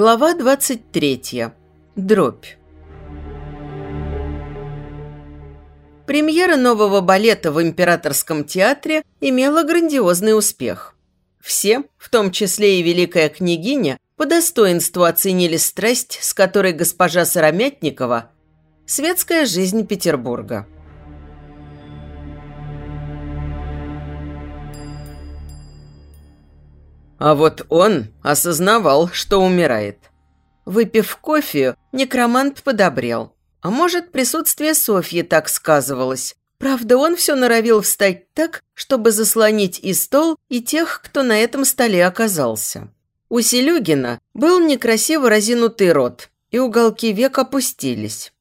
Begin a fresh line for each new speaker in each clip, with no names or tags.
Глава 23. Дробь. Премьера нового балета в Императорском театре имела грандиозный успех. Все, в том числе и великая княгиня, по достоинству оценили страсть, с которой госпожа Сыромятникова – светская жизнь Петербурга. А вот он осознавал, что умирает. Выпив кофе, некромант подобрел. А может, присутствие Софьи так сказывалось. Правда, он все норовил встать так, чтобы заслонить и стол, и тех, кто на этом столе оказался. У Селюгина был некрасиво разинутый рот, и уголки век опустились.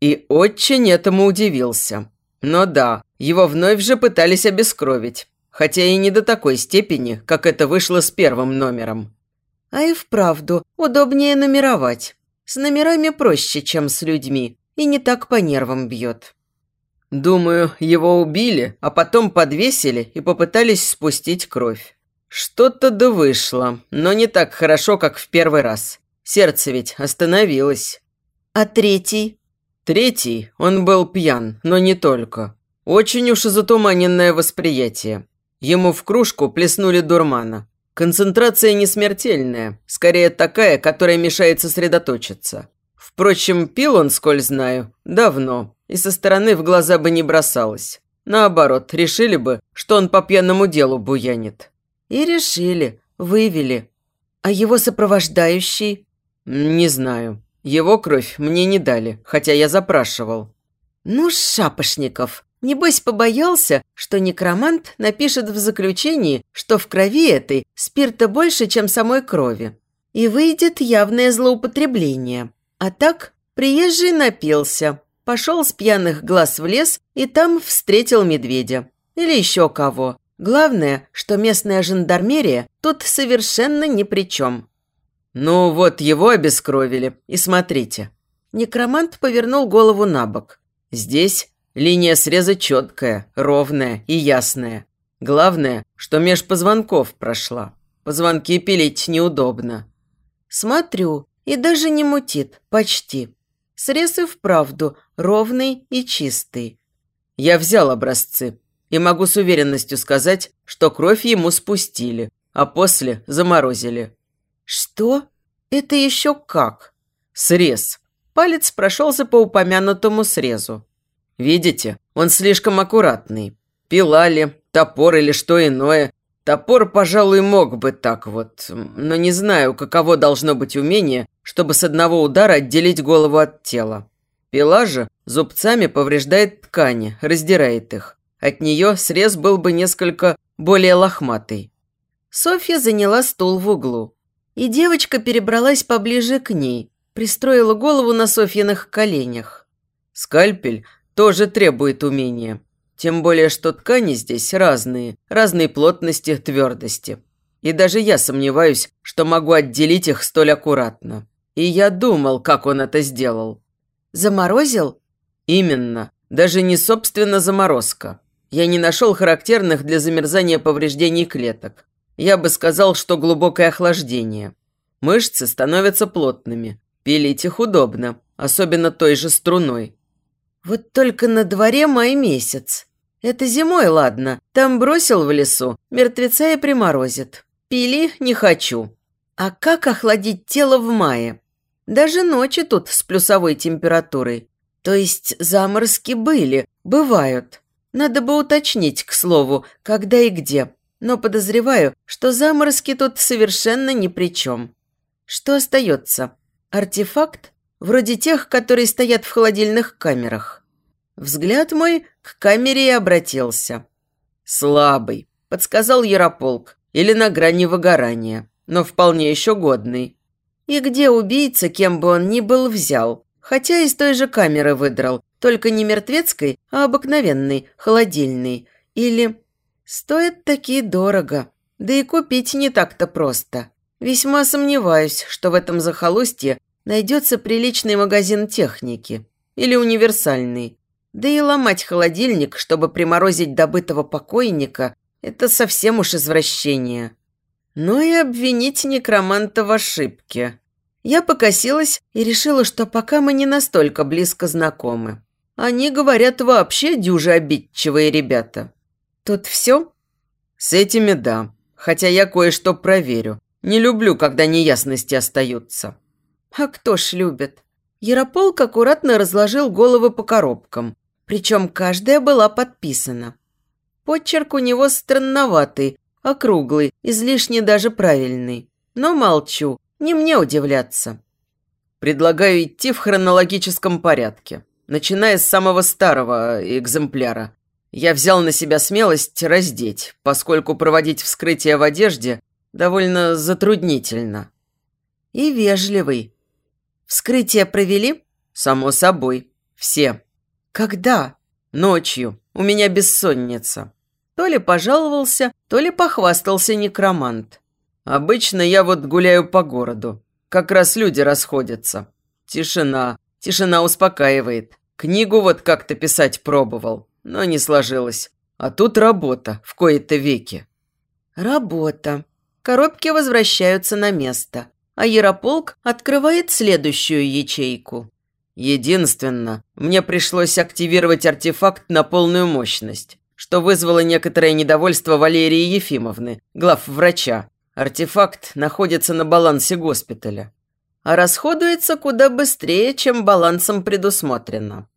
И очень этому удивился. Но да, его вновь же пытались обескровить хотя и не до такой степени, как это вышло с первым номером. А и вправду, удобнее номеровать. С номерами проще, чем с людьми, и не так по нервам бьет. Думаю, его убили, а потом подвесили и попытались спустить кровь. Что-то да вышло, но не так хорошо, как в первый раз. Сердце ведь остановилось. А третий? Третий, он был пьян, но не только. Очень уж затуманенное восприятие. Ему в кружку плеснули дурмана. Концентрация не смертельная, скорее такая, которая мешает сосредоточиться. Впрочем, пил он, сколь знаю, давно, и со стороны в глаза бы не бросалось. Наоборот, решили бы, что он по пьяному делу буянит. И решили, вывели. А его сопровождающий? Не знаю. Его кровь мне не дали, хотя я запрашивал. Ну, Шапошников, Небось, побоялся, что некромант напишет в заключении, что в крови этой спирта больше, чем самой крови. И выйдет явное злоупотребление. А так приезжий напился, пошел с пьяных глаз в лес и там встретил медведя. Или еще кого. Главное, что местная жандармерия тут совершенно ни при чем. «Ну вот его обескровили, и смотрите». Некромант повернул голову на бок. Здесь Линия среза четкая, ровная и ясная. Главное, что меж позвонков прошла. Позвонки пилить неудобно. Смотрю, и даже не мутит, почти. Срез и вправду ровный и чистый. Я взял образцы и могу с уверенностью сказать, что кровь ему спустили, а после заморозили. Что? Это еще как? Срез. Палец прошелся по упомянутому срезу. Видите, он слишком аккуратный. Пила ли, топор или что иное. Топор, пожалуй, мог бы так вот, но не знаю, каково должно быть умение, чтобы с одного удара отделить голову от тела. Пила же зубцами повреждает ткани, раздирает их. От нее срез был бы несколько более лохматый. Софья заняла стул в углу. И девочка перебралась поближе к ней, пристроила голову на Софьиных коленях. Скальпель тоже требует умения. Тем более, что ткани здесь разные, разной плотности, твердости. И даже я сомневаюсь, что могу отделить их столь аккуратно. И я думал, как он это сделал. Заморозил? Именно. Даже не собственно заморозка. Я не нашел характерных для замерзания повреждений клеток. Я бы сказал, что глубокое охлаждение. Мышцы становятся плотными. Пилить их удобно, особенно той же струной. Вот только на дворе май месяц. Это зимой, ладно. Там бросил в лесу, мертвеца и приморозит. Пили не хочу. А как охладить тело в мае? Даже ночи тут с плюсовой температурой. То есть заморозки были, бывают. Надо бы уточнить, к слову, когда и где. Но подозреваю, что заморозки тут совершенно ни при чем. Что остается? Артефакт? Вроде тех, которые стоят в холодильных камерах. Взгляд мой к камере и обратился. «Слабый», – подсказал Ярополк, – «или на грани выгорания, но вполне еще годный». И где убийца, кем бы он ни был, взял, хотя из той же камеры выдрал, только не мертвецкой, а обыкновенной, холодильной. Или стоят такие дорого, да и купить не так-то просто. Весьма сомневаюсь, что в этом захолустье найдется приличный магазин техники или универсальный. Да и ломать холодильник, чтобы приморозить добытого покойника, это совсем уж извращение. Но и обвинить некроманта в ошибке. Я покосилась и решила, что пока мы не настолько близко знакомы. Они, говорят, вообще дюжи обидчивые ребята. Тут все? С этими да. Хотя я кое-что проверю. Не люблю, когда неясности остаются. А кто ж любит? Ярополк аккуратно разложил головы по коробкам. Причем каждая была подписана. Подчерк у него странноватый, округлый, излишне даже правильный. Но молчу, не мне удивляться. Предлагаю идти в хронологическом порядке, начиная с самого старого экземпляра. Я взял на себя смелость раздеть, поскольку проводить вскрытие в одежде довольно затруднительно. И вежливый. Вскрытие провели? Само собой. Все. Когда? Ночью. У меня бессонница. То ли пожаловался, то ли похвастался некромант. Обычно я вот гуляю по городу. Как раз люди расходятся. Тишина. Тишина успокаивает. Книгу вот как-то писать пробовал, но не сложилось. А тут работа в кои-то веки. Работа. Коробки возвращаются на место, а Ярополк открывает следующую ячейку. Единственно, мне пришлось активировать артефакт на полную мощность что вызвало некоторое недовольство Валерии Ефимовны, глав врача. Артефакт находится на балансе госпиталя. А расходуется куда быстрее, чем балансом предусмотрено.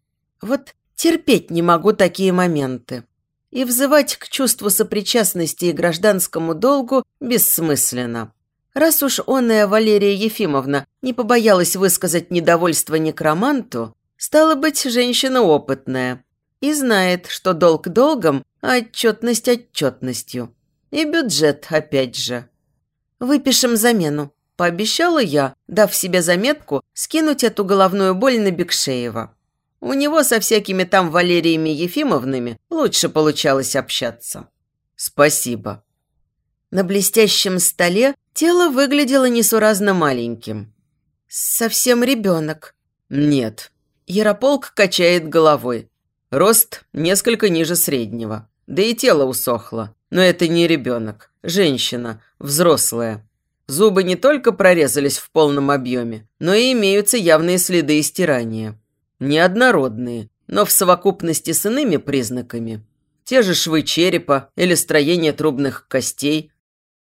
Вот терпеть не могу такие моменты. И взывать к чувству сопричастности и гражданскому долгу бессмысленно. Раз уж онная Валерия Ефимовна не побоялась высказать недовольство некроманту, стала быть, женщина опытная – и знает, что долг долгом, а отчетность отчетностью. И бюджет опять же. «Выпишем замену», – пообещала я, дав себе заметку скинуть эту головную боль на Бекшеева. У него со всякими там Валериями Ефимовнами лучше получалось общаться. «Спасибо». На блестящем столе тело выглядело несуразно маленьким. «Совсем ребенок». «Нет». Ярополк качает головой. Рост несколько ниже среднего. Да и тело усохло. Но это не ребенок. Женщина. Взрослая. Зубы не только прорезались в полном объеме, но и имеются явные следы истирания. Неоднородные, но в совокупности с иными признаками. Те же швы черепа или строение трубных костей.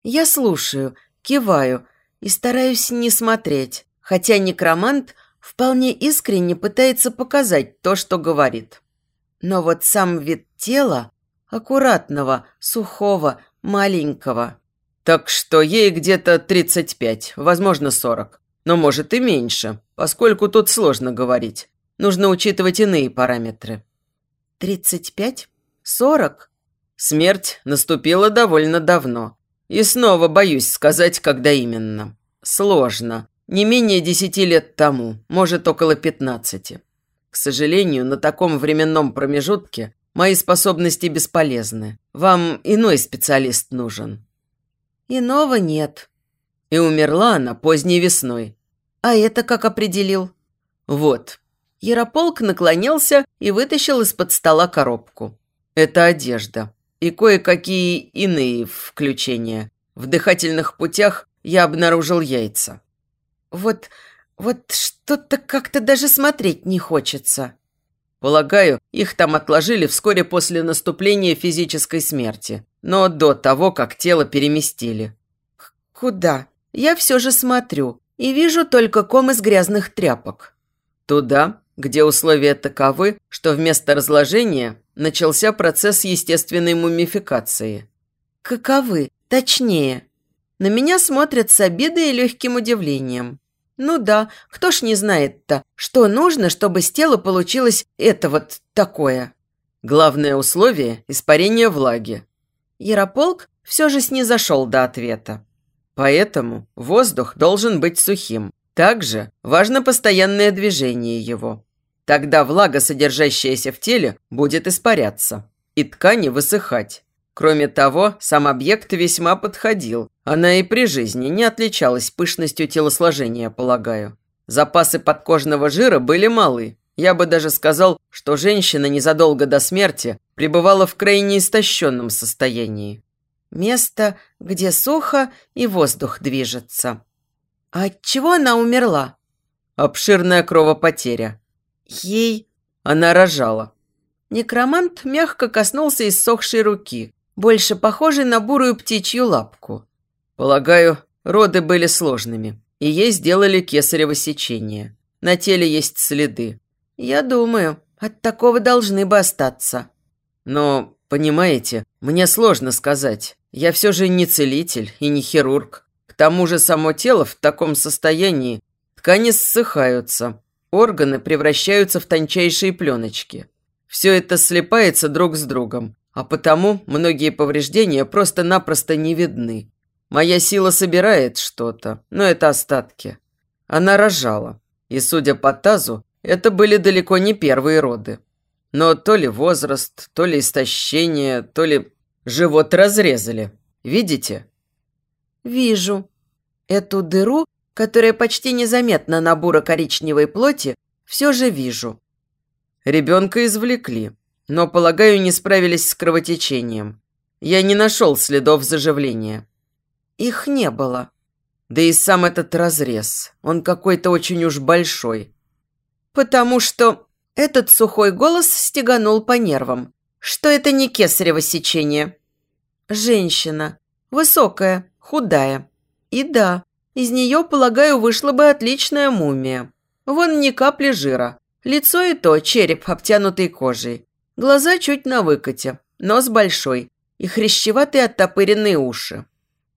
Я слушаю, киваю и стараюсь не смотреть, хотя некромант вполне искренне пытается показать то, что говорит. Но вот сам вид тела, аккуратного, сухого, маленького. Так что ей где-то 35, возможно 40. Но может и меньше, поскольку тут сложно говорить. Нужно учитывать иные параметры. 35? 40? Смерть наступила довольно давно. И снова боюсь сказать, когда именно. Сложно. Не менее десяти лет тому, может, около пятнадцати. К сожалению, на таком временном промежутке мои способности бесполезны. Вам иной специалист нужен». «Иного нет». И умерла она поздней весной. «А это как определил?» «Вот». Ярополк наклонился и вытащил из-под стола коробку. «Это одежда. И кое-какие иные включения. В дыхательных путях я обнаружил яйца». «Вот вот что-то как-то даже смотреть не хочется. Полагаю, их там отложили вскоре после наступления физической смерти, но до того, как тело переместили. К куда? Я все же смотрю и вижу только ком из грязных тряпок. Туда, где условия таковы, что вместо разложения начался процесс естественной мумификации. Каковы? Точнее. На меня смотрят с обидой и легким удивлением. Ну да, кто ж не знает-то, что нужно, чтобы с тела получилось это вот такое. Главное условие – испарение влаги. Ярополк все же снизошел до ответа. Поэтому воздух должен быть сухим. Также важно постоянное движение его. Тогда влага, содержащаяся в теле, будет испаряться и ткани высыхать. Кроме того, сам объект весьма подходил. Она и при жизни не отличалась пышностью телосложения, полагаю. Запасы подкожного жира были малы. Я бы даже сказал, что женщина незадолго до смерти пребывала в крайне истощенном состоянии. Место, где сухо и воздух движется. А от чего она умерла? Обширная кровопотеря. Ей... Она рожала. Некромант мягко коснулся иссохшей руки, больше похожей на бурую птичью лапку. Полагаю, роды были сложными, и ей сделали кесарево сечение. На теле есть следы. Я думаю, от такого должны бы остаться. Но, понимаете, мне сложно сказать. Я все же не целитель и не хирург. К тому же само тело в таком состоянии. Ткани ссыхаются, органы превращаются в тончайшие пленочки. Все это слипается друг с другом, а потому многие повреждения просто-напросто не видны. Моя сила собирает что-то, но это остатки. Она рожала, и, судя по тазу, это были далеко не первые роды. Но то ли возраст, то ли истощение, то ли живот разрезали. Видите? Вижу. Эту дыру, которая почти незаметна на буро-коричневой плоти, все же вижу. Ребенка извлекли, но, полагаю, не справились с кровотечением. Я не нашел следов заживления. Их не было. Да и сам этот разрез, он какой-то очень уж большой. Потому что этот сухой голос стеганул по нервам. Что это не кесарево сечение? Женщина. Высокая, худая. И да, из нее, полагаю, вышла бы отличная мумия. Вон ни капли жира. Лицо и то, череп, обтянутый кожей. Глаза чуть на выкате, нос большой и хрящеватые оттопыренные уши.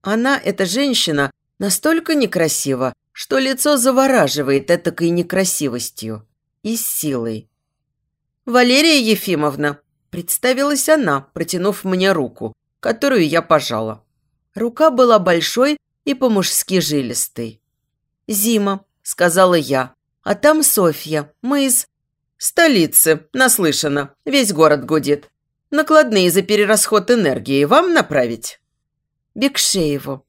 Она, эта женщина, настолько некрасива, что лицо завораживает этакой некрасивостью и силой. «Валерия Ефимовна», – представилась она, протянув мне руку, которую я пожала. Рука была большой и по-мужски жилистой. «Зима», – сказала я, – «а там Софья, мы из...» «Столицы, наслышана, весь город гудит. Накладные за перерасход энергии вам направить?» Бекшееву.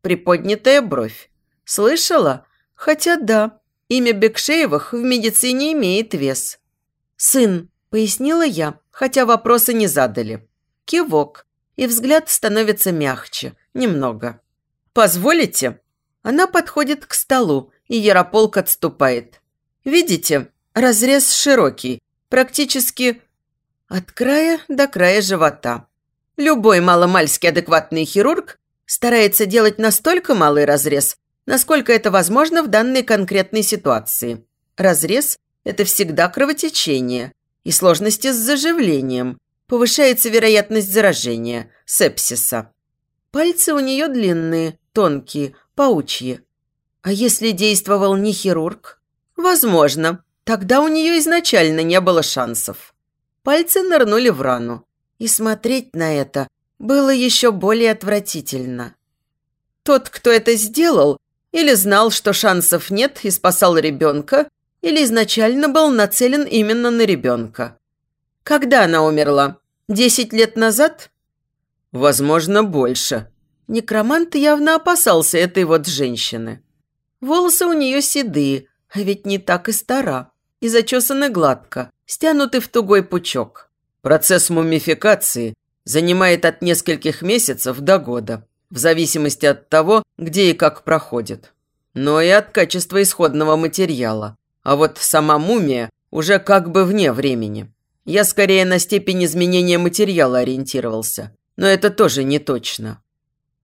Приподнятая бровь. Слышала? Хотя да, имя Бекшеевых в медицине имеет вес. «Сын», – пояснила я, хотя вопросы не задали. Кивок, и взгляд становится мягче, немного. «Позволите?» Она подходит к столу, и Ярополк отступает. «Видите, разрез широкий, практически от края до края живота. Любой маломальски адекватный хирург старается делать настолько малый разрез, насколько это возможно в данной конкретной ситуации. Разрез – это всегда кровотечение и сложности с заживлением. Повышается вероятность заражения, сепсиса. Пальцы у нее длинные, тонкие, паучьи. А если действовал не хирург? Возможно. Тогда у нее изначально не было шансов. Пальцы нырнули в рану. И смотреть на это было еще более отвратительно. Тот, кто это сделал, или знал, что шансов нет и спасал ребенка, или изначально был нацелен именно на ребенка. Когда она умерла? Десять лет назад? Возможно, больше. Некромант явно опасался этой вот женщины. Волосы у нее седые, а ведь не так и стара, и зачесаны гладко, стянуты в тугой пучок. Процесс мумификации занимает от нескольких месяцев до года, в зависимости от того, где и как проходит. Но и от качества исходного материала. А вот сама мумия уже как бы вне времени. Я скорее на степень изменения материала ориентировался, но это тоже не точно.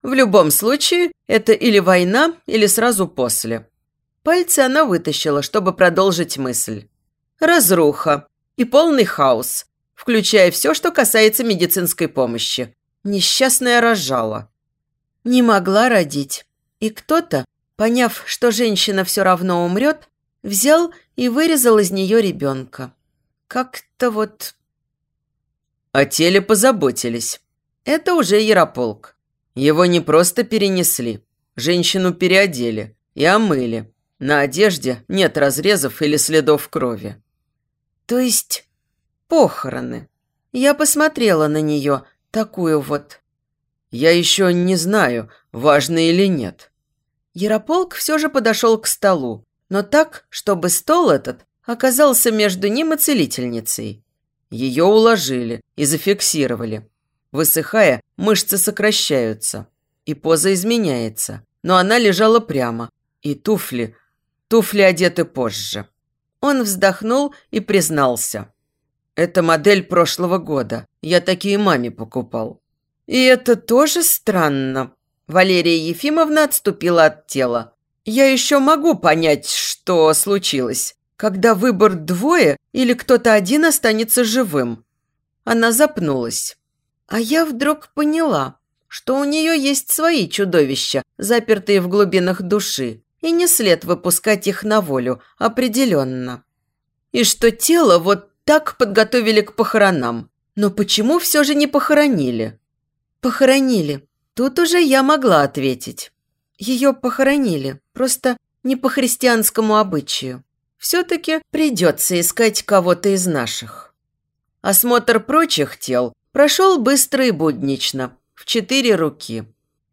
В любом случае, это или война, или сразу после. Пальцы она вытащила, чтобы продолжить мысль. Разруха и полный хаос, включая все, что касается медицинской помощи. Несчастная рожала. Не могла родить. И кто-то, поняв, что женщина все равно умрет, взял и вырезал из нее ребенка. Как-то вот... О теле позаботились. Это уже Ярополк. Его не просто перенесли. Женщину переодели и омыли. На одежде нет разрезов или следов крови. То есть похороны. Я посмотрела на нее, такую вот. Я еще не знаю, важно или нет. Ярополк все же подошел к столу, но так, чтобы стол этот оказался между ним и целительницей. Ее уложили и зафиксировали. Высыхая, мышцы сокращаются, и поза изменяется. Но она лежала прямо, И туфли. Туфли одеты позже. Он вздохнул и признался. Это модель прошлого года. Я такие маме покупал. И это тоже странно. Валерия Ефимовна отступила от тела. Я еще могу понять, что случилось, когда выбор двое или кто-то один останется живым. Она запнулась. А я вдруг поняла, что у нее есть свои чудовища, запертые в глубинах души, и не след выпускать их на волю, определенно. И что тело вот так подготовили к похоронам. Но почему все же не похоронили? Похоронили. Тут уже я могла ответить. Ее похоронили, просто не по христианскому обычаю. Все-таки придется искать кого-то из наших. Осмотр прочих тел прошел быстро и буднично, в четыре руки.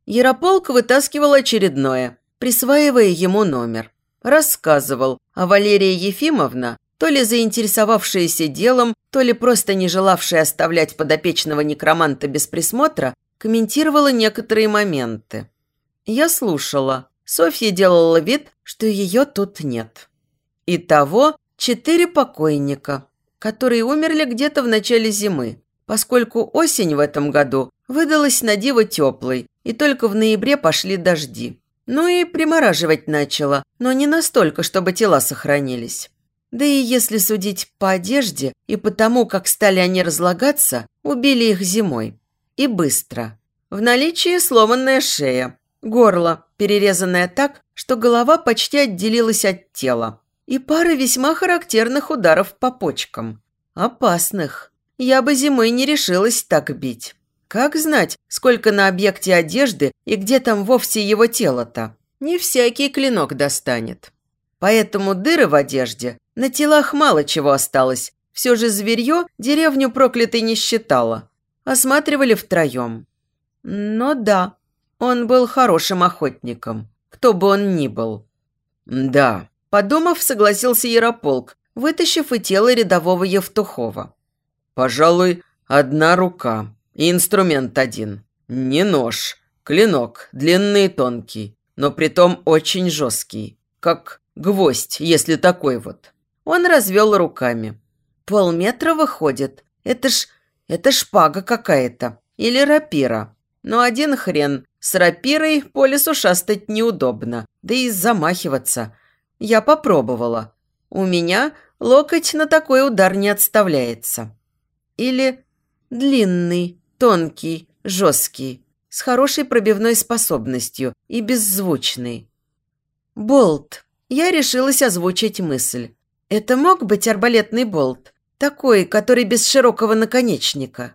Ярополк вытаскивал очередное, присваивая ему номер. Рассказывал, а Валерия Ефимовна, то ли заинтересовавшаяся делом, то ли просто не желавшая оставлять подопечного некроманта без присмотра, комментировала некоторые моменты. Я слушала. Софья делала вид, что ее тут нет. Итого четыре покойника, которые умерли где-то в начале зимы, поскольку осень в этом году выдалась на диво теплой, и только в ноябре пошли дожди. Ну и примораживать начала, но не настолько, чтобы тела сохранились. Да и если судить по одежде и по тому, как стали они разлагаться, убили их зимой. И быстро. В наличии сломанная шея, горло, перерезанное так, что голова почти отделилась от тела, и пара весьма характерных ударов по почкам. Опасных. Я бы зимой не решилась так бить. Как знать, сколько на объекте одежды и где там вовсе его тело-то? Не всякий клинок достанет. Поэтому дыры в одежде, на телах мало чего осталось. Все же зверье деревню проклятой не считало. Осматривали втроем. Но да, он был хорошим охотником, кто бы он ни был. Да, Подумав, согласился Ярополк, вытащив и тело рядового Евтухова. «Пожалуй, одна рука и инструмент один. Не нож, клинок, длинный и тонкий, но притом очень жесткий, как гвоздь, если такой вот». Он развел руками. «Полметра выходит. Это ж... это шпага какая-то. Или рапира. Но один хрен. С рапирой по лесу шастать неудобно. Да и замахиваться. Я попробовала. У меня локоть на такой удар не отставляется. Или длинный, тонкий, жесткий, с хорошей пробивной способностью и беззвучный. Болт. Я решилась озвучить мысль. Это мог быть арбалетный болт, такой, который без широкого наконечника.